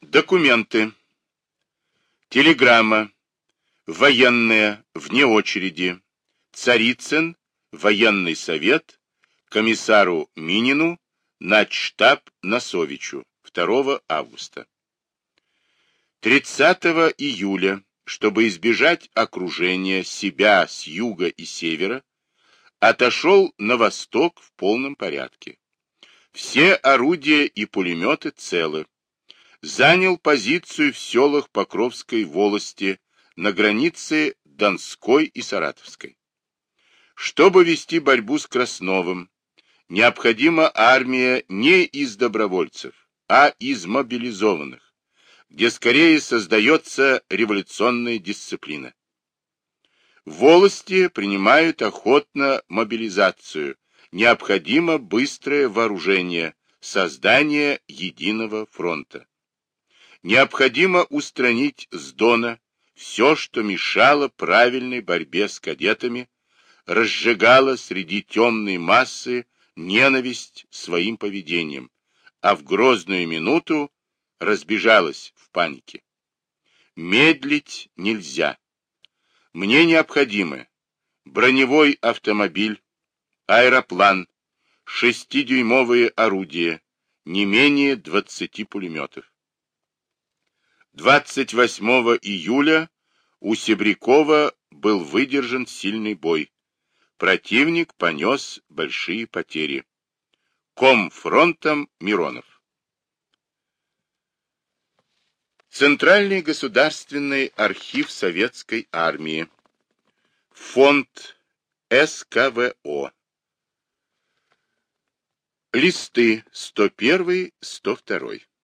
Документы. Телеграмма. Военная, вне очереди. Царицын, военный совет, комиссару Минину, начштаб Носовичу 2 августа. 30 июля, чтобы избежать окружения себя с юга и севера, отошел на восток в полном порядке. Все орудия и пулеметы целы. Занял позицию в селах Покровской волости на границе Донской и Саратовской. Чтобы вести борьбу с Красновым, необходима армия не из добровольцев, а из мобилизованных, где скорее создается революционная дисциплина. Волости принимают охотно мобилизацию, необходимо быстрое вооружение, создание единого фронта. Необходимо устранить с Дона все, что мешало правильной борьбе с кадетами, разжигало среди темной массы ненависть своим поведением, а в грозную минуту разбежалась в панике. Медлить нельзя. Мне необходимы броневой автомобиль, аэроплан, шестидюймовые орудия, не менее 20 пулеметов. 28 июля у Себрякова был выдержан сильный бой. Противник понес большие потери. Ком фронтом Миронов. Центральный государственный архив Советской армии. Фонд СКВО. Листы 101-102.